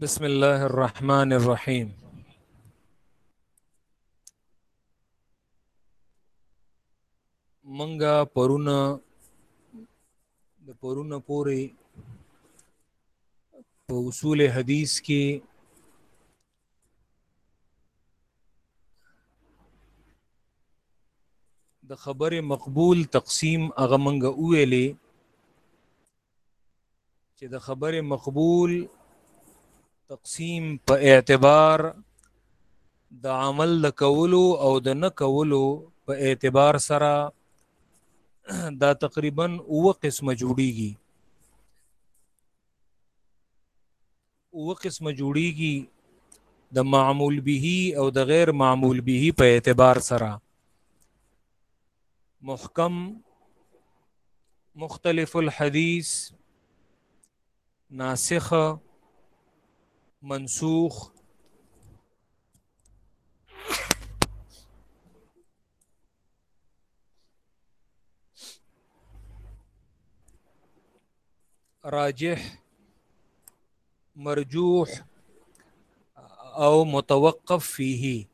بسم الله الرحمن الرحيم منګه پرونه د پرونه پوري په اصول حدیث کې د خبره مقبول تقسیم هغه منګه ویلې چې د خبره مقبول تقسیم په اعتبار د عمل د کولو او د نه کولو په اعتبار سره دا تقریبا اوه قسمه جوړیږي اوه قسمه جوړیږي د معمول به او د غیر معمول به په اعتبار سره محکم مختلف الحدیث ناسخ منسوخ راجح مرجوح او متوقف فيه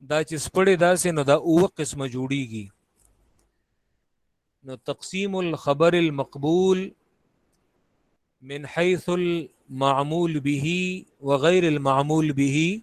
دا چې سپړې داسې نو دا اوه قسمه جوړیږي نو تقسیم الخبر المقبول من حيث المعمول به وغير المعمول به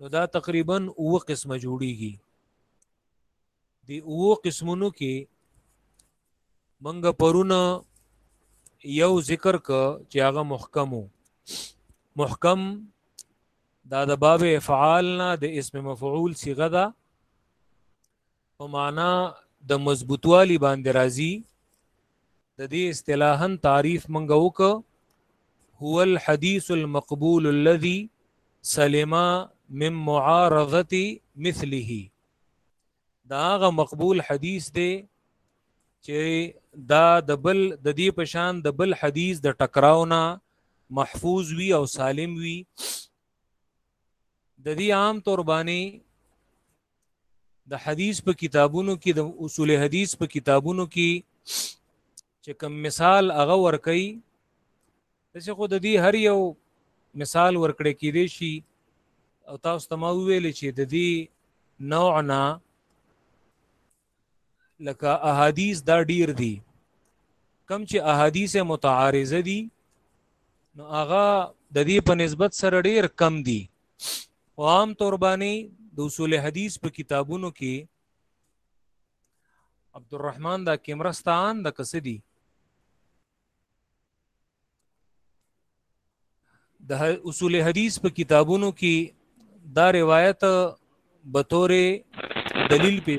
نو دا تقریبا او قسمه جوړیږي دی او قسمونو کې منګ پرونه یو ذکر ک چې هغه محکمو محکم دا د باب افعال نه د اسم مفعول صيغه ده په معنا د مضبوطوالي باندې راځي د دې اصطلاحا تعریف منګه وک هو الحديث المقبول الذي سلم من معارضه مثله دا غ مقبول حدیث دی چې دا د بل د دې پشان د بل حدیث د ټکراونه محفوظ وي او سالم وي د دې عام تور باندې د حدیث په کتابونو کې د اصول حدیث په کتابونو کې چې کوم مثال هغه ورکي دسه خو د دې هر یو مثال ورکړې کې دی شي او تاسو ته ما ویل چې د دې نوع نه لکه احادیث دا ډیر دي کم چې احادیث متعارضه دي نو هغه د دې په نسبت سره ډیر کم دي او عام طور باندې د اصول حدیث په کتابونو کې عبدالرحمن دا کیمرستان د قصدی د اصول حدیث په کتابونو کې دا روایت به تور دلیل په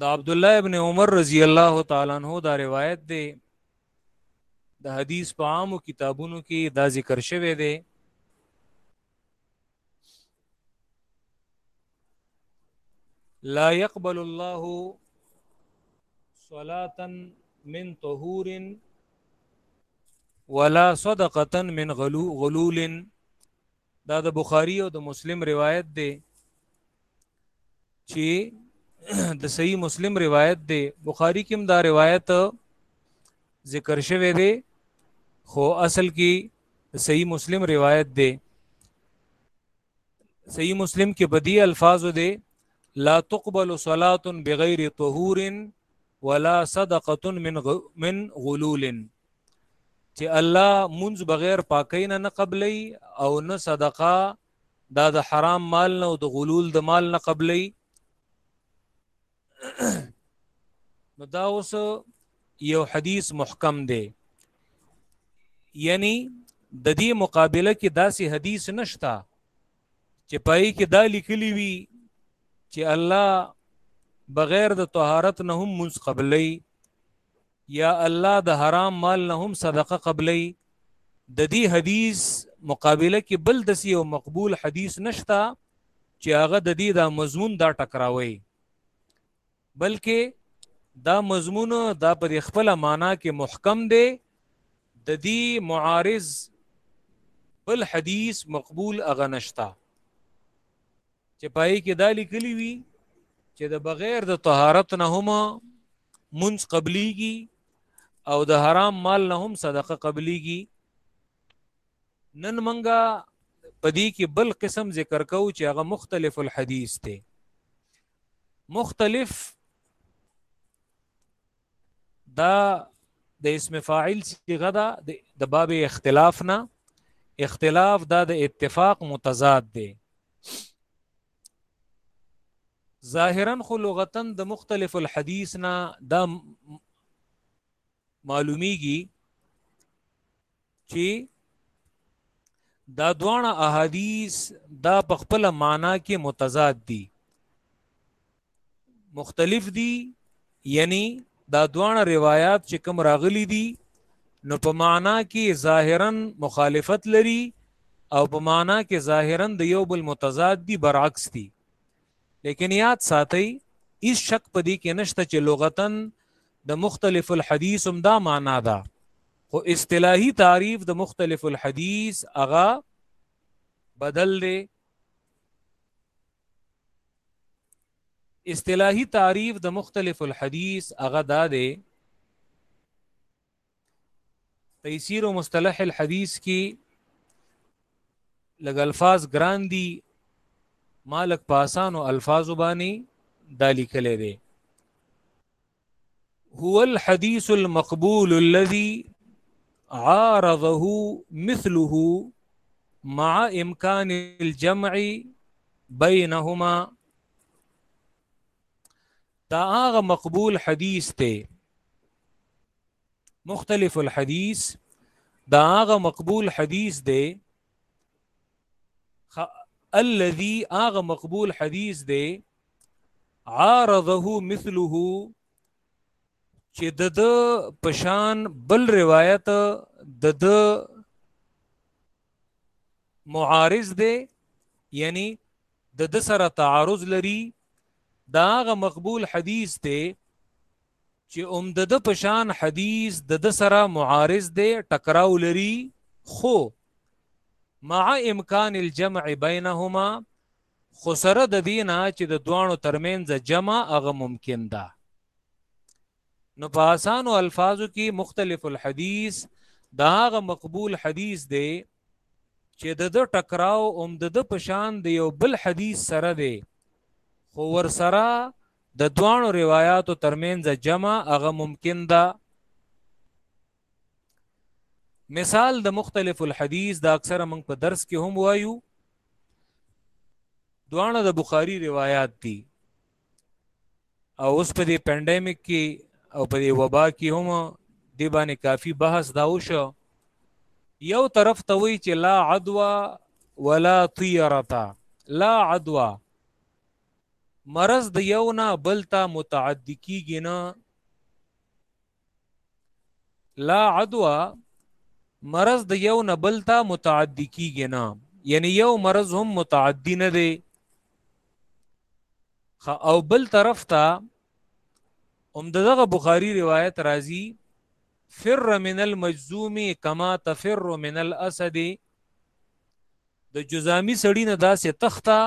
د عبد الله ابن عمر رضی الله تعالی عنہ دا روایت دی د حدیث په عامو کتابونو کې دا ذکر شوی دی لا يقبل الله صلاة من طهور ولا صدقة من غلول دا د بخاری او د مسلم روایت دی چې د صحیح مسلم روایت دی بخاری کې هم دا روایت ذکر شوی دی خو اصل کې صحیح مسلم روایت دی صحیح مسلم کې بدی الفاظ دی لا تقبل صلاه بغیر طهور ولا صدقه من من غلول چې الله منځ بغیر پاکۍ نه نه قبلي او نه صدقه دا د حرام مال نه او د غلول د مال نه قبلي نو دا اوس یو حدیث محکم دی یعنی د دې مقابله کې داسې حدیث نشتا چې پای کې دا لیکلی وي چې الله بغیر د طهارت نه هم منځ قبلي یا الله د حرام مال نه هم صدقه قبلې د دې حدیث مقابله کې بل د سی او مقبول حدیث نشتا چې هغه د دې دا مضمون دا ټکراوي بلکې دا مضمون دا پر خپل معنا کې محکم دی د دې معارض بل حدیث مقبول اغه نشتا چې پای کې دا لیکلی وي چې د بغیر د طهارت نه هم منځ قبليږي او د حرام مال نه هم صدقه قبليږي نن منګه پدې کې بل قسم ذکر کو چې هغه مختلف الحديث ته مختلف دا د اسم فاعل صيغه ده د باب اختلاف نه اختلاف دا د اتفاق متضاد دی ظاهرا خو لغتا د مختلف الحديث نه دا معلومیږي چې دا دوانه احادیث دا په خپل معنا کې متضاد دي مختلف دي یعنی دا دوانه روایت چې کوم راغلي دي نو په معنا کې ظاهرا مخالفت لري او په معنا کې ظاهرا د یو بل متضاد دي برعکس دي لیکن یاد ساتئ هیڅ شک پدې کې نشته چې لغتن د مختلف الحديث هم دا معنا ده خو اصطلاحي تعریف د مختلف الحديث هغه بدل دی اصطلاحي تعریف د مختلف الحديث هغه دا دی تيسير او مصطلح الحديث کې لګ الفاظ ګران دي مالک په اسانو الفاظ باندې دالی کله دي هو الحديث المقبول الذي عارضه مثله مع امكان الجمع بينهما دا هغه مقبول حدیث ته مختلف الحديث دا هغه مقبول حدیث دی الذي هغه مقبول حدیث دی عارضه مثله چې د د پشان بل روایت د د معارض دی یعنی د د سره تعارض لري دا غ مقبول حدیث دی چې هم د ده په شان حدیث د ده سره معارض دی ټکراو لري خو مع امکان الجمع بینهما خو سره د دینه چې د دوانو ترمنځ جمع هغه ممکن ده نو په اسانو الفاظو کې مختلف الحدیث دا هغه مقبول حدیث دی چې د د ټکراو اوم د د پشان د یو بل حدیث سره دی خو ور سره د دوانو روایتو ترمنځ جمع هغه ممکن ده مثال د مختلف الحدیث دا اکثره موږ په درس کې هم وایو دوانه د بخاری روایت دي او اوس په دې پاندیمیک کې او په دې وبا کې هم دی باندې کافی بحث دا وشو یو طرف ته وی چې لا عدوا ولا طیرتا لا عدوا مرض د یو نه بل ته متعدی کیږي نه لا عدوا مرض د یو نه بل ته متعدی کیږي نه یعنی یو مرض هم متعدی نه دی او بل طرف ته هم دغه بخاری روایت راځي فر من المجزوم کما تفر من الاسد د جزامی سړی نه داسې تخته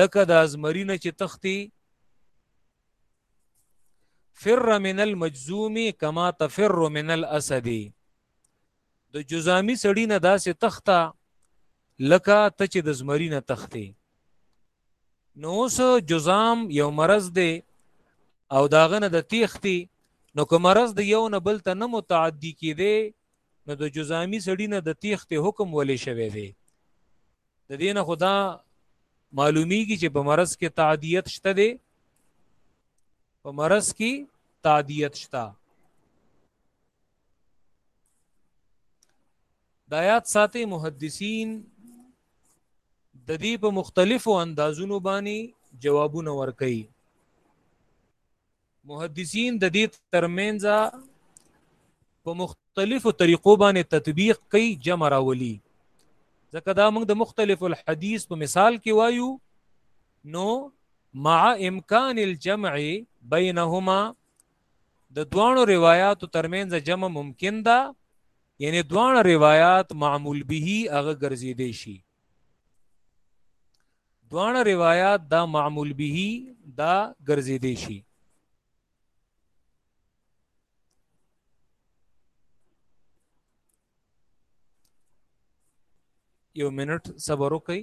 لکه د ازمرینه چې تختی فر من المجزوم کما تفر من الاسد د جزامی سړی نه داسې تخته لکه ته چې د زمری نه تخته نو اوس جزام یو مرض دی او داغه نه د تیختی نو که مرض د یو نه بل ته نه متعدی کیده نو د جزامی سړی نه د تیخته حکم ولې شوی دی د دې نه خو دا معلومیږي چې په مرض کې تعدیت شته دی په مرض کې تعدیت شته د آیات ساتي محدثین د دې په مختلفو اندازونو باندې جوابونه ورکړي محدثین د دې ترمنځ په مختلفو طریقو باندې تطبیق کوي جمع راولي ځکه دا موږ د مختلف الحدیث په مثال کې وایو نو مع امکان الجمع بینهما د دوانو روایتو ترمنځ جمع ممکن ده یعنی دوانو روایت معمول به هغه ګرځیدې شي دوانه روایت دا معمول به دا ګرځیدې شي یو منټ صبر وکړئ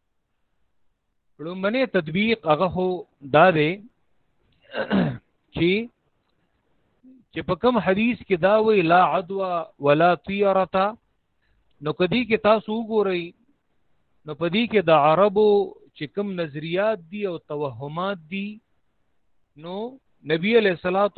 لومبنه تطبیق هغه هو دا دی چې چې په کوم حدیث کې دا وی لا عدوا ولا طیرتا نو کدی کې تاسو وګورئ نو پدی کې د عربو چې کوم نظریات دي او توهمات دي نو نبی علیہ الصلوۃ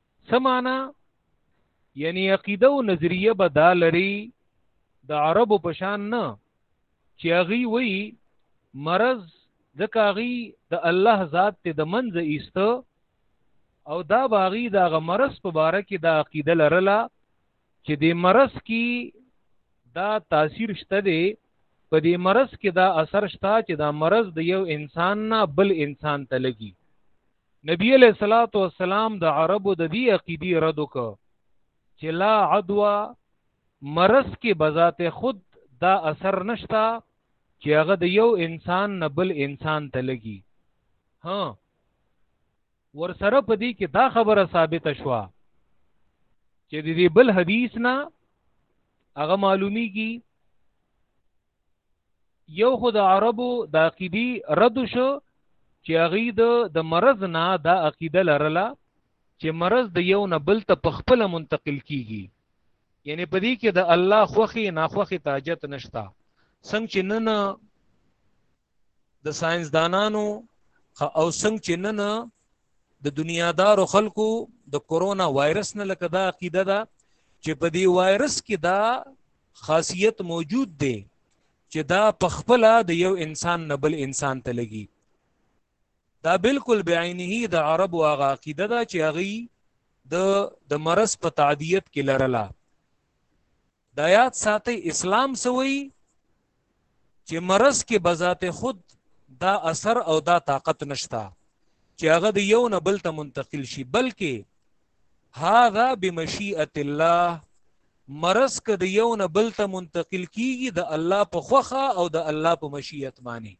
څه معنا یعنی عقیده او نظریه به دا لري د عربو په شان نه چې هغه وی مرض ځکه هغه د الله ذات ته د منځ ایسته او دا باغی دا غ مرض په باره کې دا عقیده لرله چې د مرض کې دا تاثیر شته دی په دې مرض کې دا اثر شته چې دا مرض د یو انسان نه بل انسان ته لګي نبی علیہ الصلوۃ والسلام د عربو د دې عقیدی رد وک چې لا عدوا مرض کې بذات خود دا اثر نشتا چې هغه د یو انسان نه بل انسان ته لګي ها ورسره په دې کې دا خبره ثابت شوه چې د دې بل حدیث نه هغه معلومیږي یو خو د عربو د عقیدی رد شو چې هغه د د مرض نه دا عقیده لرله چې مرض د یو نه بل ته په خپل منتقل کیږي یعنی په دې کې د الله خوخي ناخوخي تاجت نشتا څنګه چې نن د ساينسدانانو او څنګه چې نن د دنیادارو خلکو د کورونا وایرس نه لکه دا عقیده ده چې په دې وایرس کې دا خاصیت موجود دی چې دا په خپل د یو انسان نه بل انسان ته لګي دا بالکل بعینه د عرب او هغه عقیده ده چې هغه د د مرض په تعدیت کې لرله دا یاد ساتي اسلام سوي چې مرض کې بذات خود دا اثر او دا طاقت نشتا چې هغه د یو نه بل ته منتقل شي بلکې هاذا بمشیئه الله مرض که د یو نه بل ته منتقل کیږي د الله په خوخه او د الله په مشیت باندې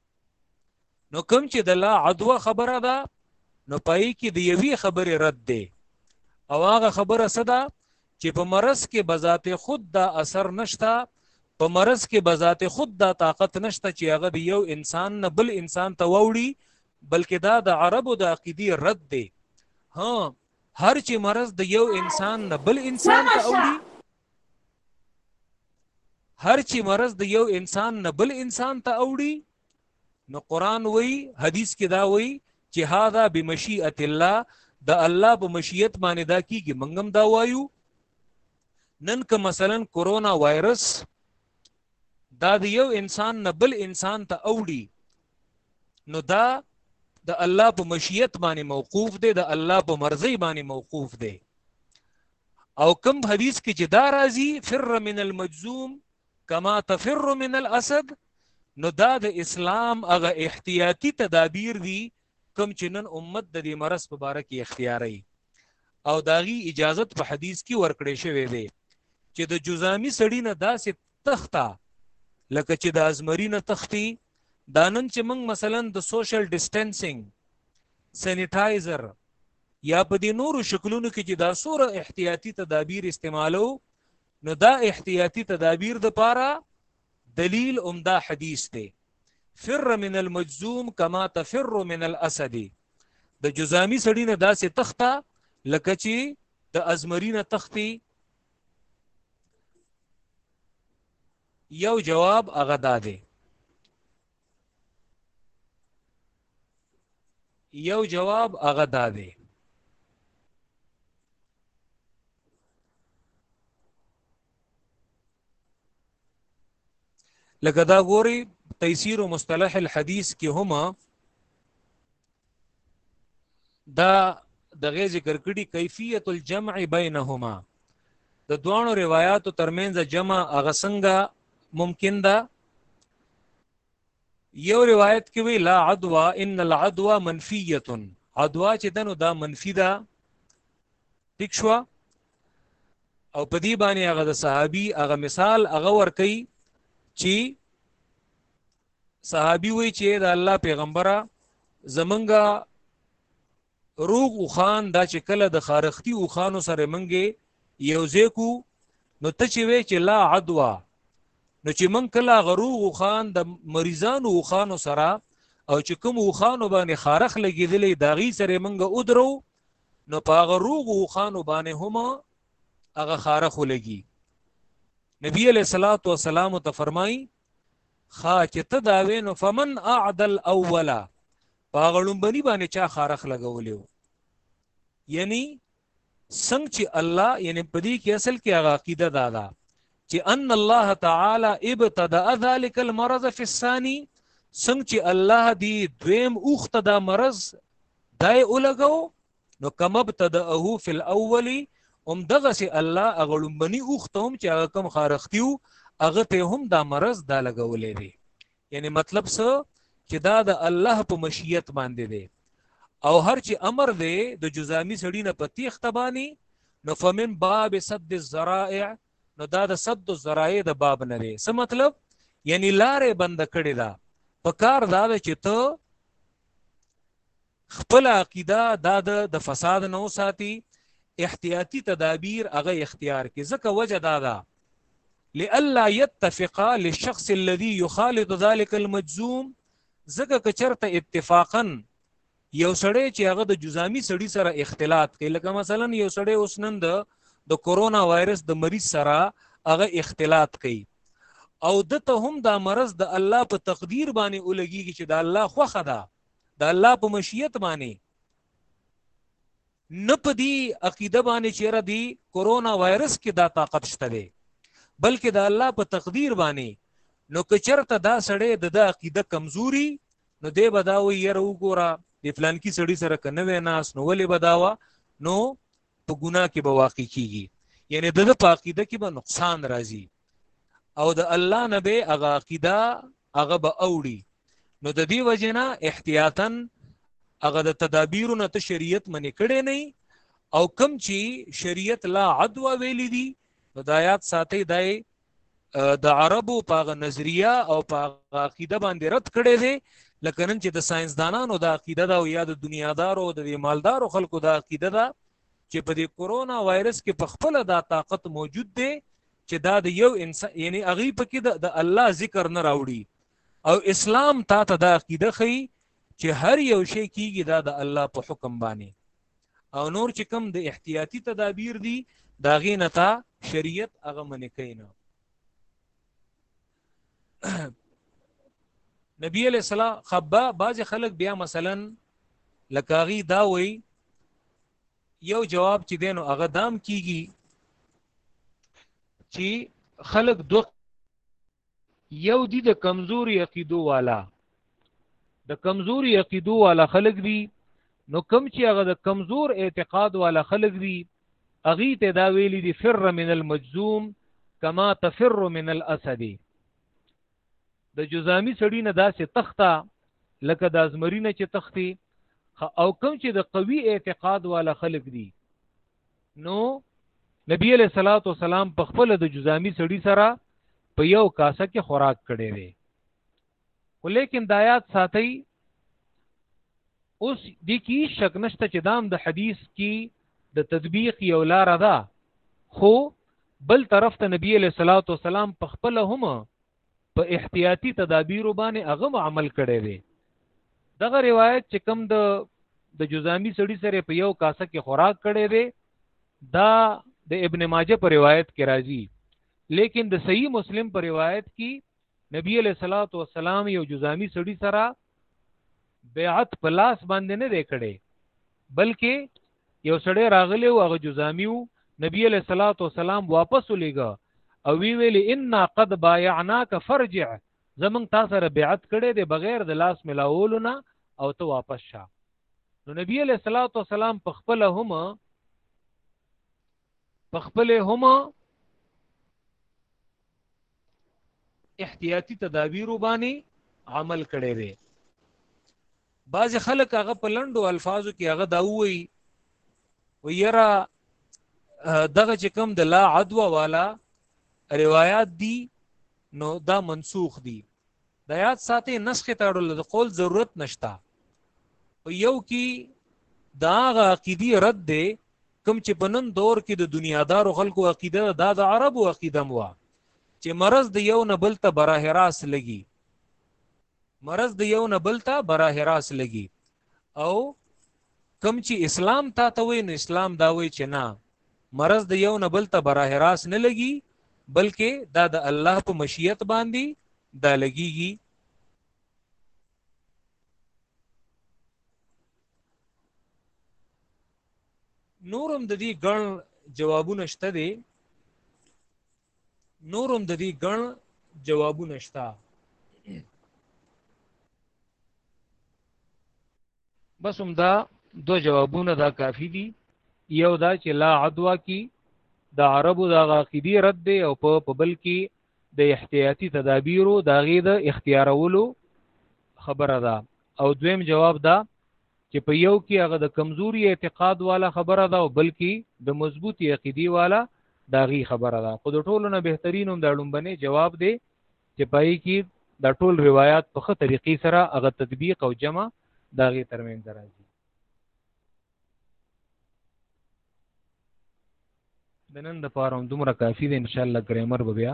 نو کوم چې د لا عدوه خبره ده نو پای کې د یوې خبرې رد دی او هغه خبره څه ده چې په مرض کې بذات خود دا اثر نشته په مرض کې بذات خود دا طاقت نشته چې هغه د یو انسان نه بل انسان ته ووړي بلکې دا د عربو د عقیدې رد دی ها هر چې مرض د یو انسان نه بل انسان ته اوړي هر چې مرض د یو انسان نه بل انسان ته اوړي نو قران وای حدیث کې دا وای چې هاذا بمشیئه الله د الله په مشیت باندې دا کیږي منګم دا وایو نن که مثلا کورونا وایرس دا د یو انسان نه بل انسان ته اوړي نو دا د الله په مشیت باندې موقوف دی د الله په مرضی باندې موقوف دی او کوم حدیث کې چې دا راځي فر من المجزوم کما تفر من الاسد نو دا د اسلام هغه احتیاطي تدابیر دي کوم چې نن امت د دې مرض په باره کې اختیاري او داغي اجازت په حدیث کې ورکړې شوې ده چې د جزامي سړی نه داسې تخته لکه چې د ازمري نه تختی دا نن چې موږ مثلا د سوشل ډیسټنسینګ سینیټایزر یا په دې نورو شکلونو کې چې دا سوره احتیاطي تدابیر استعمالو نو دا احتیاطي تدابیر د پاره دلیل عمده حدیث دی فر من المجزوم کما تفر من الاسد د جزامی سړی نه داسې تخته لکه چې د ازمرینه تختی یو جواب هغه دا دی یو جواب هغه دا دی لکه دا ګوري تيسير مصطلح الحديث کې هما دا دغه ذکر کړي کیفیت الجمع بینهما د دوانو روایتو ترمنځ جمع هغه څنګه ممکن ده یو روایت کې وی لا عدوا ان العدوا منفیه عدوا چې دنو دا منفی ده ټیک شو او په دې باندې هغه د صحابي هغه مثال هغه ور کوي چې صحابي وی چې د الله پیغمبره زمونږه روغ او خان دا چې کله د خارختی او خانو سره منګې یو ځکو نو ته چې وی چې لا عدوا نو چې من کله غروغ او خان د مریضانو او خانو سره او چې کوم او خانو باندې خارخ لګیدلې داغي سره منګه او درو نو په غروغ او خانو باندې هم هغه خارخ لګي نبی علیہ الصلوۃ والسلام ته فرمایي خا چې ته دا وینو فمن اعدل اولا پاغړمبني باندې چا خارخ لګولیو یعنی څنګه چې الله یعنی په دې کې اصل کې هغه عقیده دا ده چې ان الله تعالی ابتدا ذلك المرض في الثاني څنګه چې الله دې دویم اوخته دا مرض دای اولګو نو کما ابتدأه فی الاول هم دغه سي الله هغه لومبني اوخته هم چې هغه کم خارختیو هغه ته هم دا مرض دا لګولې دی یعنی مطلب څه چې دا د الله په مشیت باندې دی او هر چې امر دی د جزامی سړی نه په تیخ تبانی نو فمن باب سد الذرائع نو دا د سد الذرائع د باب نه دی څه مطلب یعنی لارې بند کړی دا په کار دا چې ته خپله عقیده دا ده د فساد نه وساتي احتیاطي تدابیر هغه اختیار کړي ځکه وجه دا ده لئلا يتفق للشخص الذي يخالط ذلك المجزوم ځکه که چرته اتفاقا یو سړی چې هغه د جزامي سړی سره اختلاط کوي لکه مثلا یو سړی اوس نن د د کورونا وایرس د مریض سره هغه اختلاط کوي او د ته هم دا مرض د الله په تقدیر باندې ولګيږي چې د الله خوخه ده د الله په مشیت باندې نه په دې عقیده باندې چې را دی کورونا وایرس کې دا طاقت شته دی بلکې د الله په تقدیر باندې نو کچرته دا سړی د دا عقیده کمزوري نو دی به دا وي یره وګوره د فلانکی سړی سره کنه ویناس نو ولې به دا وا نو په ګناه کې به واقع کیږي یعنی د په عقیده کې به نقصان راځي او د الله نه به هغه عقیده هغه به اوړي نو د دې وجنه احتیاطا هغه د تدابیر نه ته شریعت منې کړي نه او کم چې شریعت لا عدوا ویلې دي نو د آیات ساتي دای د عربو په هغه نظریه او په هغه عقیده باندې رد کړی دی لکه نن چې د ساينسدانانو د عقیده دا او یا د دنیادارو او د مالدارو خلکو د عقیده دا چې په دې کورونا وایرس کې په خپل دا طاقت موجود دی چې دا د یو انسان یعنی هغه پکې د الله ذکر نه راوړي او اسلام تا ته دا عقیده خي چې هر یو شی کیږي دا د الله په حکم باندې او نور چې کم د احتیاطي تدابیر دي دا غینه تا شریعت هغه منې کینا نبی علیہ السلام خبا باز خلک بیا مثلا لکاغي دا وای یو جواب چې دینو هغه دام کیږي چې خلک دوه یو دی د کمزوري عقیدو والا د کمزوري عقیدو والا خلق دي نو کم چې هغه د کمزور اعتقاد والا خلق دي اغي ته دا ویلي دي فر من المجزوم کما تفر من الاسد د جزامی سړی نه داسې تخته لکه د ازمرینه چې تختی او کم چې د قوي اعتقاد والا خلق دي نو نبی علیہ الصلوۃ والسلام په خپل د جزامی سړی سره په یو کاسه کې خوراک کړي وي ولیکن د آیات ساتي اوس د کی شک نشته چې دام د حدیث کې د تطبیق یو لار ده خو بل طرف ته نبی علیہ الصلوۃ والسلام په خپل هم په احتیاطي تدابیرو باندې هغه عمل کړی دی دغه روایت چې کوم د د جزامی سړی سره په یو کاسه کې خوراک کړی دی دا د ابن ماجه په روایت کې راځي لیکن د صحیح مسلم په روایت کې نبی علیہ الصلوۃ والسلام یو جزامی سړی سره بیعت پلاس باندې نه دی کړی بلکې یو سړی راغلی او هغه جزامی وو نبی علیہ الصلوۃ والسلام واپس ولېګا او وی ویل ان قد بایعناک فرجع زمنګ تا سره بیعت کړي دی بغیر د لاس ملاولو نه او ته واپس شه نو نبی علیہ الصلوۃ والسلام په خپل هم په خپل هم احتیاطی تدابیر باندې عمل کړي دی بعضې خلک هغه په لنډو الفاظو کې هغه دا ووایي و یرا دغه چې کوم د لا عدوه والا روایات دي نو دا منسوخ دي د یاد ساتي نسخه تاړل د قول ضرورت نشتا او یو کې دا غ عقيدي رد دي کوم چې بنن دور کې د دنیادار خلکو عقیده دا د عربو عقیده مو چې مرض د یو نه بل ته براه راس لګي مرض د یو نه بل ته براه راست لګي او کم چې اسلام تا ته وي نو اسلام دا وي چې نه مرض د یو نه بل ته براه راست نه لګي بلکې دا د الله په مشیت باندې دا لګيږي نورم د دې ګڼ جوابونه شته دي نورم د دې ګڼ جوابونه شته بس هم دا دو جوابونه دا کافی دي یو دا چې لا عدوا کی د عربو د عقیدی رد دی او په بل کې د احتیاطي تدابیرو د غي د اختیارولو خبره ده او دویم جواب دا چې په یو کې هغه د کمزوري اعتقاد والا خبره ده او بلکې د مضبوطی عقیدی والا داغي خبره ده خو د ټولو نه بهترین هم د اړومبنه جواب دی چې پای کې دا ټول روایت په خه طریقې سره هغه تطبیق او جمع داغي ترمن درازي د نن د پاره دومره کافی دی ان شاء الله ګرامر به بیا